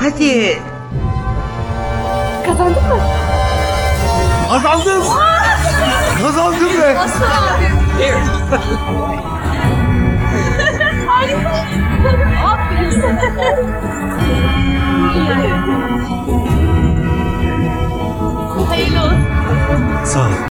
Hadi. Kazandın mı? Kazandım. Kazandım be. Harika. Aferin. Hayırlı olsun. Sağ ol.